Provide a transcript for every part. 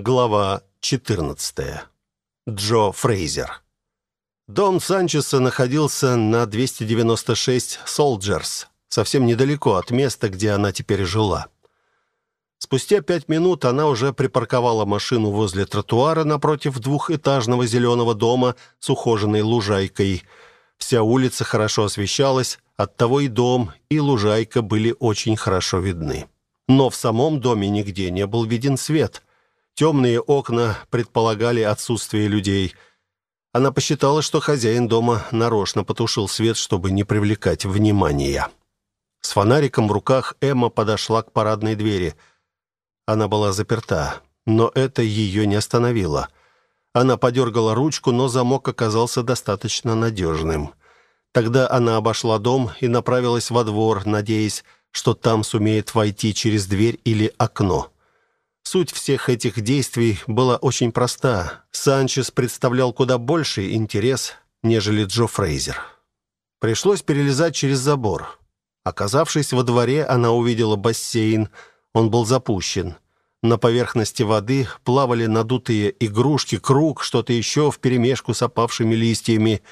Глава 14. Джо Фрейзер. Дом Санчеса находился на 296 Солджерс, совсем недалеко от места, где она теперь жила. Спустя пять минут она уже припарковала машину возле тротуара напротив двухэтажного зеленого дома с ухоженной лужайкой. Вся улица хорошо освещалась, оттого и дом, и лужайка были очень хорошо видны. Но в самом доме нигде не был виден свет. Темные окна предполагали отсутствие людей. Она посчитала, что хозяин дома нарочно потушил свет, чтобы не привлекать внимания. С фонариком в руках Эмма подошла к парадной двери – она была заперта, но это ее не остановило. Она подергала ручку, но замок оказался достаточно надежным. Тогда она обошла дом и направилась во двор, надеясь, что там сумеет войти через дверь или окно. Суть всех этих действий была очень проста. Санчес представлял куда больший интерес, нежели Джо Фрейзер. Пришлось перелезать через забор. Оказавшись во дворе, она увидела бассейн, он был запущен. На поверхности воды плавали надутые игрушки, круг, что-то еще вперемешку с опавшими листьями.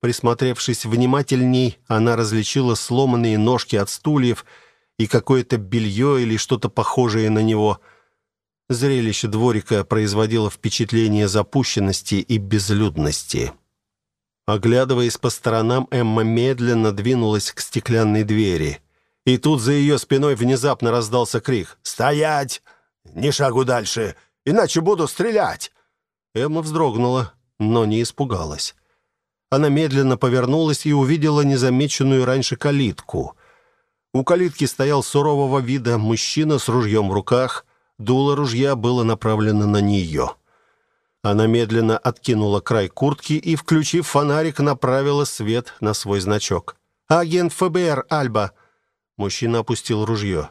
Присмотревшись внимательней, она различила сломанные ножки от стульев и какое-то белье или что-то похожее на него. Зрелище дворика производило впечатление запущенности и безлюдности. Оглядываясь по сторонам, Эмма медленно двинулась к стеклянной двери — и тут за ее спиной внезапно раздался крик. «Стоять! Ни шагу дальше, иначе буду стрелять!» Эмма вздрогнула, но не испугалась. Она медленно повернулась и увидела незамеченную раньше калитку. У калитки стоял сурового вида мужчина с ружьем в руках. Дуло ружья было направлено на нее. Она медленно откинула край куртки и, включив фонарик, направила свет на свой значок. «Агент ФБР, Альба!» Мужчина опустил ружье.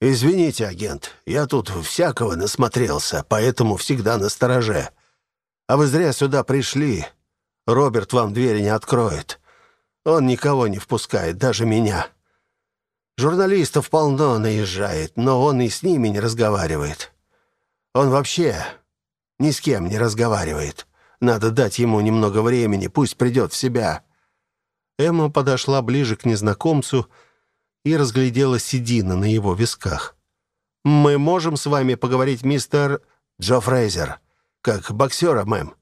«Извините, агент, я тут всякого насмотрелся, поэтому всегда на стороже. А вы зря сюда пришли. Роберт вам двери не откроет. Он никого не впускает, даже меня. Журналистов полно наезжает, но он и с ними не разговаривает. Он вообще ни с кем не разговаривает. Надо дать ему немного времени, пусть придет в себя». Эмма подошла ближе к незнакомцу и разглядела седина на его висках. «Мы можем с вами поговорить, мистер Джо Фрейзер, как боксера, мэм?»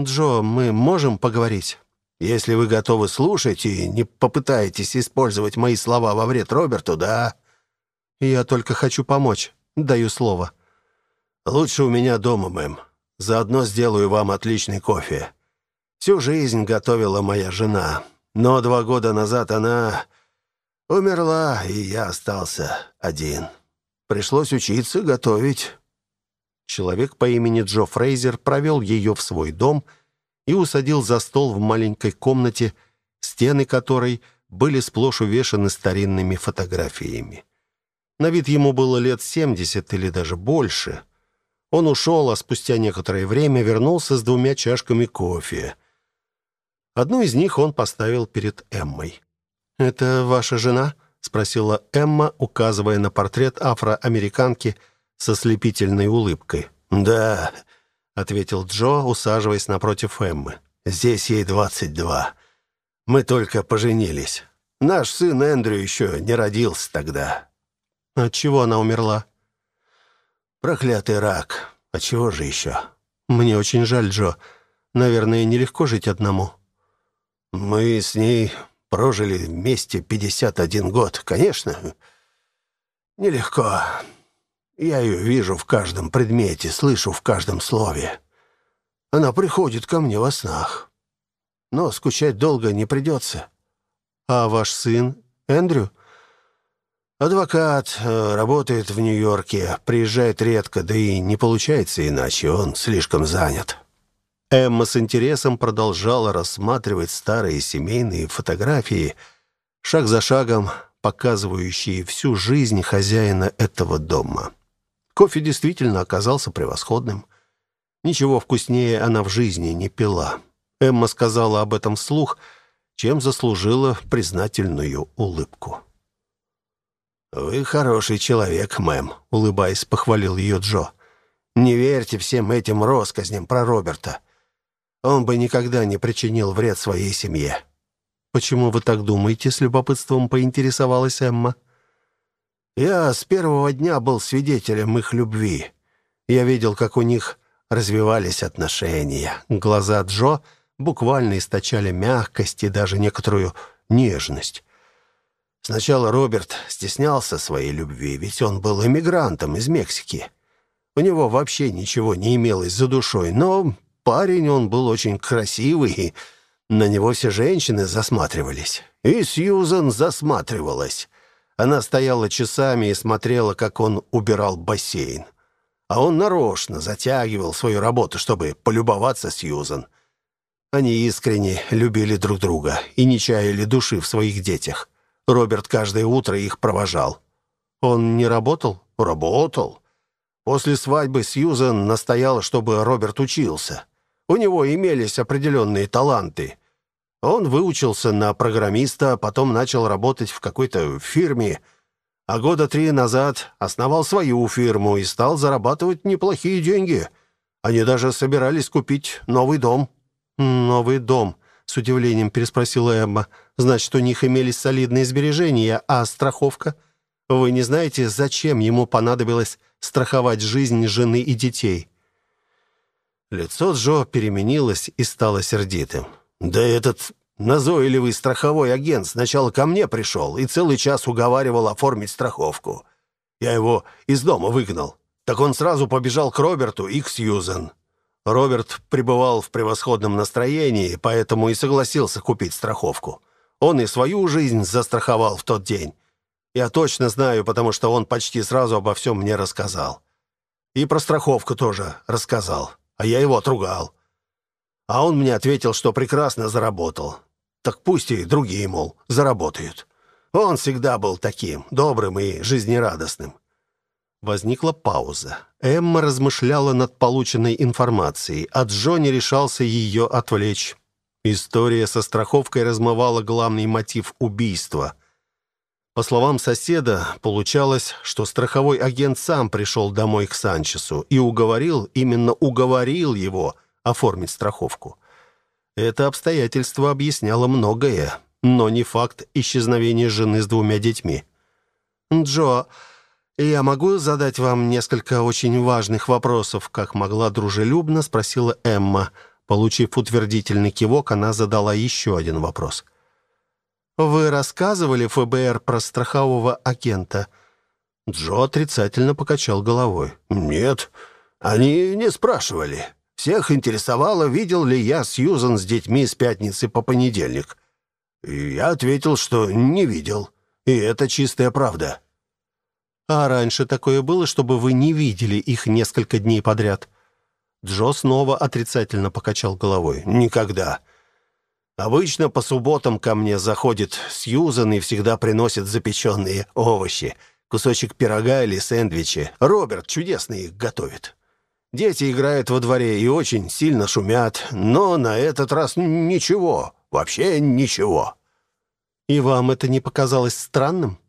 «Джо, мы можем поговорить?» «Если вы готовы слушать и не попытаетесь использовать мои слова во вред Роберту, да?» «Я только хочу помочь. Даю слово». «Лучше у меня дома, мэм. Заодно сделаю вам отличный кофе. Всю жизнь готовила моя жена, но два года назад она Умерла, и я остался один. Пришлось учиться готовить. Человек по имени Джо Фрейзер провел ее в свой дом и усадил за стол в маленькой комнате, стены которой были сплошь увешаны старинными фотографиями. На вид ему было лет семьдесят или даже больше. Он ушел, а спустя некоторое время вернулся с двумя чашками кофе. Одну из них он поставил перед Эммой. «Это ваша жена?» — спросила Эмма, указывая на портрет афроамериканки со слепительной улыбкой. «Да», — ответил Джо, усаживаясь напротив Эммы. «Здесь ей двадцать два. Мы только поженились. Наш сын Эндрю еще не родился тогда». «От чего она умерла?» «Проклятый рак. От чего же еще?» «Мне очень жаль, Джо. Наверное, нелегко жить одному». «Мы с ней Прожили вместе 51 год. Конечно, нелегко. Я ее вижу в каждом предмете, слышу в каждом слове. Она приходит ко мне во снах. Но скучать долго не придется. А ваш сын, Эндрю? Адвокат, э, работает в Нью-Йорке, приезжает редко, да и не получается иначе, он слишком занят. Эмма с интересом продолжала рассматривать старые семейные фотографии, шаг за шагом показывающие всю жизнь хозяина этого дома. Кофе действительно оказался превосходным. Ничего вкуснее она в жизни не пила. Эмма сказала об этом вслух, чем заслужила признательную улыбку. «Вы хороший человек, мэм», — улыбаясь, похвалил ее Джо. Не верьте всем этим россказням про Роберта. Он бы никогда не причинил вред своей семье». «Почему вы так думаете?» — с любопытством поинтересовалась Эмма. «Я с первого дня был свидетелем их любви. Я видел, как у них развивались отношения. Глаза Джо буквально источали мягкость и даже некоторую нежность. Сначала Роберт стеснялся своей любви, ведь он был эмигрантом из Мексики. У него вообще ничего не имелось за душой, но парень он был очень красивый, и на него все женщины засматривались. И Сьюзан засматривалась. Она стояла часами и смотрела, как он убирал бассейн. А он нарочно затягивал свою работу, чтобы полюбоваться Сьюзан. Они искренне любили друг друга и не чаяли души в своих детях. Роберт каждое утро их провожал. Он не работал? Работал. После свадьбы Сьюзан настояла, чтобы Роберт учился. У него имелись определенные таланты. Он выучился на программиста, потом начал работать в какой-то фирме, а года три назад основал свою фирму и стал зарабатывать неплохие деньги. Они даже собирались купить новый дом. «Новый дом?» — с удивлением переспросила Эмма. «Значит, у них имелись солидные сбережения, а страховка? Вы не знаете, зачем ему понадобилось страховать жизнь жены и детей?» Лицо Джо переменилось и стало сердитым. «Да этот назойливый страховой агент сначала ко мне пришел и целый час уговаривал оформить страховку. Я его из дома выгнал. Так он сразу побежал к Роберту и к Сьюзен. Роберт пребывал в превосходном настроении, поэтому и согласился купить страховку. Он и свою жизнь застраховал в тот день. Я точно знаю, потому что он почти сразу обо всем мне рассказал. И про страховку тоже рассказал а я его отругал. А он мне ответил, что прекрасно заработал. Так пусть и другие, мол, заработают. Он всегда был таким, добрым и жизнерадостным. Возникла пауза. Эмма размышляла над полученной информацией, а Джо решался ее отвлечь. История со страховкой размывала главный мотив убийства. По словам соседа, получалось, что страховой агент сам пришел домой к Санчесу и уговорил, именно уговорил его оформить страховку. Это обстоятельство объясняло многое, но не факт исчезновения жены с двумя детьми. «Джо, я могу задать вам несколько очень важных вопросов?» как могла дружелюбно спросила Эмма. Получив утвердительный кивок, она задала еще один вопрос – «Вы рассказывали ФБР про страхового агента?» Джо отрицательно покачал головой. «Нет, они не спрашивали. Всех интересовало, видел ли я Сьюзан с детьми с пятницы по понедельник. И я ответил, что не видел. И это чистая правда». «А раньше такое было, чтобы вы не видели их несколько дней подряд?» Джо снова отрицательно покачал головой. «Никогда. Обычно по субботам ко мне заходит Сьюзан и всегда приносит запеченные овощи, кусочек пирога или сэндвичи. Роберт чудесно их готовит. Дети играют во дворе и очень сильно шумят, но на этот раз ничего, вообще ничего. И вам это не показалось странным?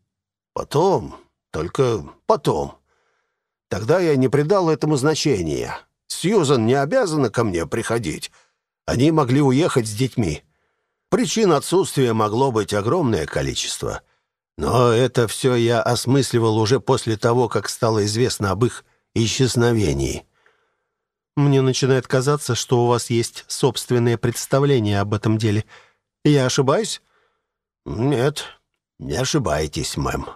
Потом, только потом. Тогда я не придал этому значения. Сьюзан не обязана ко мне приходить. Они могли уехать с детьми. Причин отсутствия могло быть огромное количество. Но это все я осмысливал уже после того, как стало известно об их исчезновении. Мне начинает казаться, что у вас есть собственное представление об этом деле. Я ошибаюсь? Нет, не ошибаетесь, мэм.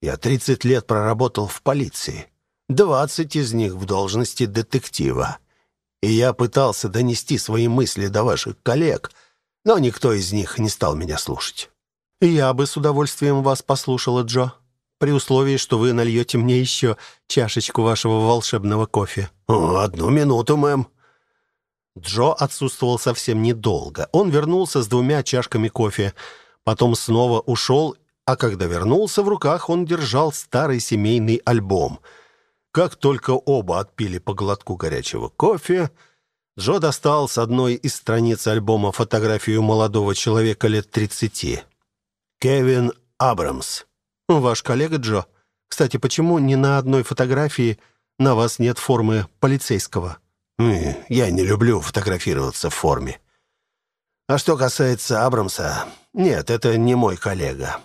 Я 30 лет проработал в полиции. 20 из них в должности детектива. И я пытался донести свои мысли до ваших коллег — но никто из них не стал меня слушать. «Я бы с удовольствием вас послушала, Джо, при условии, что вы нальете мне еще чашечку вашего волшебного кофе». «Одну минуту, мэм». Джо отсутствовал совсем недолго. Он вернулся с двумя чашками кофе, потом снова ушел, а когда вернулся, в руках он держал старый семейный альбом. Как только оба отпили по глотку горячего кофе, Джо достал с одной из страниц альбома фотографию молодого человека лет 30. Кевин Абрамс. Ваш коллега Джо. Кстати, почему ни на одной фотографии На вас нет формы полицейского». «Я не люблю фотографироваться в форме. А что касается Абрамса, нет, это не мой коллега.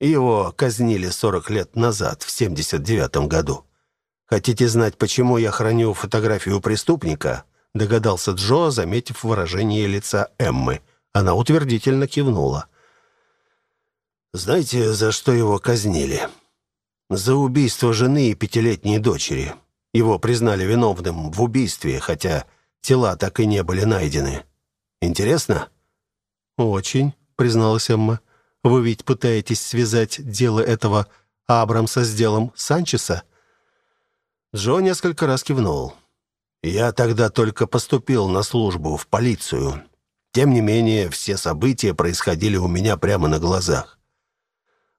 Его казнили 40 лет назад, в 79 году. Хотите знать, почему я храню фотографию преступника?» Догадался Джо, заметив выражение лица Эммы. Она утвердительно кивнула. «Знаете, за что его казнили?» «За убийство жены и пятилетней дочери. Его признали виновным в убийстве, хотя тела так и не были найдены. Интересно?» «Очень», — призналась Эмма. «Вы ведь пытаетесь связать дело этого Абрамса с делом Санчеса?» Джо несколько раз кивнул. «Я тогда только поступил на службу в полицию. Тем не менее, все события происходили у меня прямо на глазах.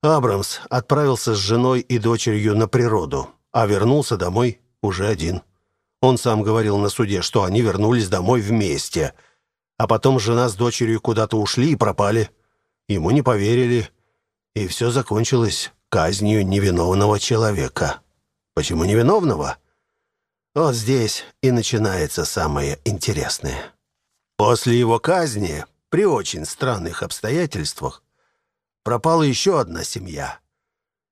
Абрамс отправился с женой и дочерью на природу, а вернулся домой уже один. Он сам говорил на суде, что они вернулись домой вместе, а потом жена с дочерью куда-то ушли и пропали. Ему не поверили, и все закончилось казнью невиновного человека. Почему невиновного? Вот здесь и начинается самое интересное. После его казни, при очень странных обстоятельствах, пропала еще одна семья.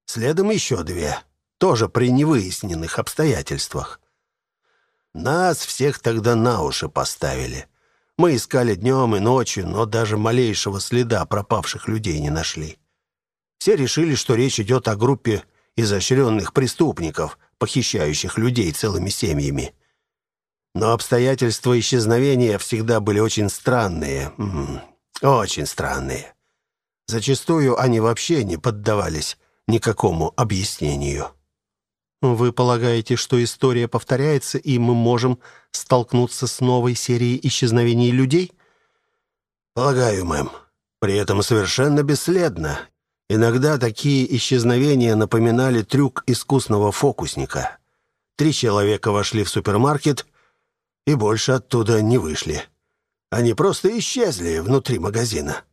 Следом еще две, тоже при невыясненных обстоятельствах. Нас всех тогда на уши поставили. Мы искали днем и ночью, но даже малейшего следа пропавших людей не нашли. Все решили, что речь идет о группе изощренных преступников, похищающих людей целыми семьями. Но обстоятельства исчезновения всегда были очень странные. Очень странные. Зачастую они вообще не поддавались никакому объяснению. Вы полагаете, что история повторяется, и мы можем столкнуться с новой серией исчезновений людей? Полагаю, мэм. При этом совершенно бесследно. Иногда такие исчезновения напоминали трюк искусного фокусника. Три человека вошли в супермаркет и больше оттуда не вышли. Они просто исчезли внутри магазина,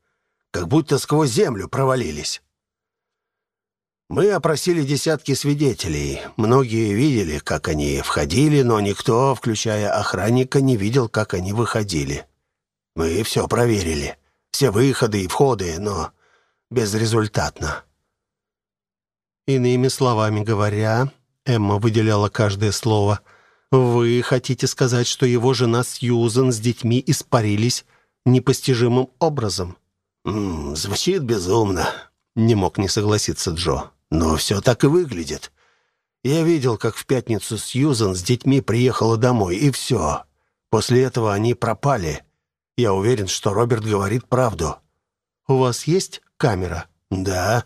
как будто сквозь землю провалились. Мы опросили десятки свидетелей. Многие видели, как они входили, но никто, включая охранника, не видел, как они выходили. Мы все проверили. Все выходы и входы, но безрезультатно. Иными словами говоря, Эмма выделяла каждое слово. Вы хотите сказать, что его жена Сьюзен с детьми испарились непостижимым образом? М -м, звучит безумно, не мог не согласиться Джо. Но все так и выглядит. Я видел, как в пятницу Сьюзан с детьми приехала домой, и все. После этого они пропали. Я уверен, что Роберт говорит правду. У вас есть камера? Да.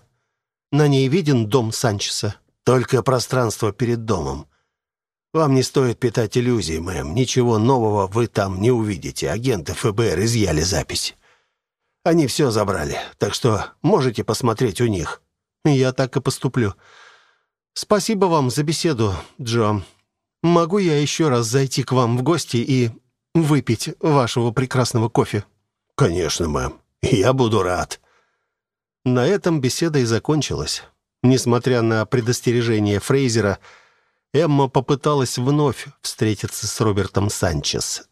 На ней виден дом Санчеса. Только пространство перед домом. Вам не стоит питать иллюзий, мэм. Ничего нового вы там не увидите. Агенты ФБР изъяли запись. Они все забрали, так что можете посмотреть у них. Я так и поступлю. Спасибо вам за беседу, Джо. Могу я еще раз зайти к вам в гости и выпить вашего прекрасного кофе? Конечно, мэм. Я буду рад. На этом беседа и закончилась. Несмотря на предостережение Фрейзера, Эмма попыталась вновь встретиться с Робертом Санчес.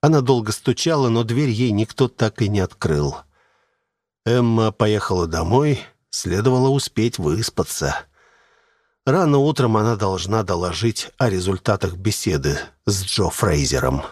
Она долго стучала, но дверь ей никто так и не открыл. Эмма поехала домой Следовало успеть выспаться. Рано утром она должна доложить о результатах беседы с Джо Фрейзером.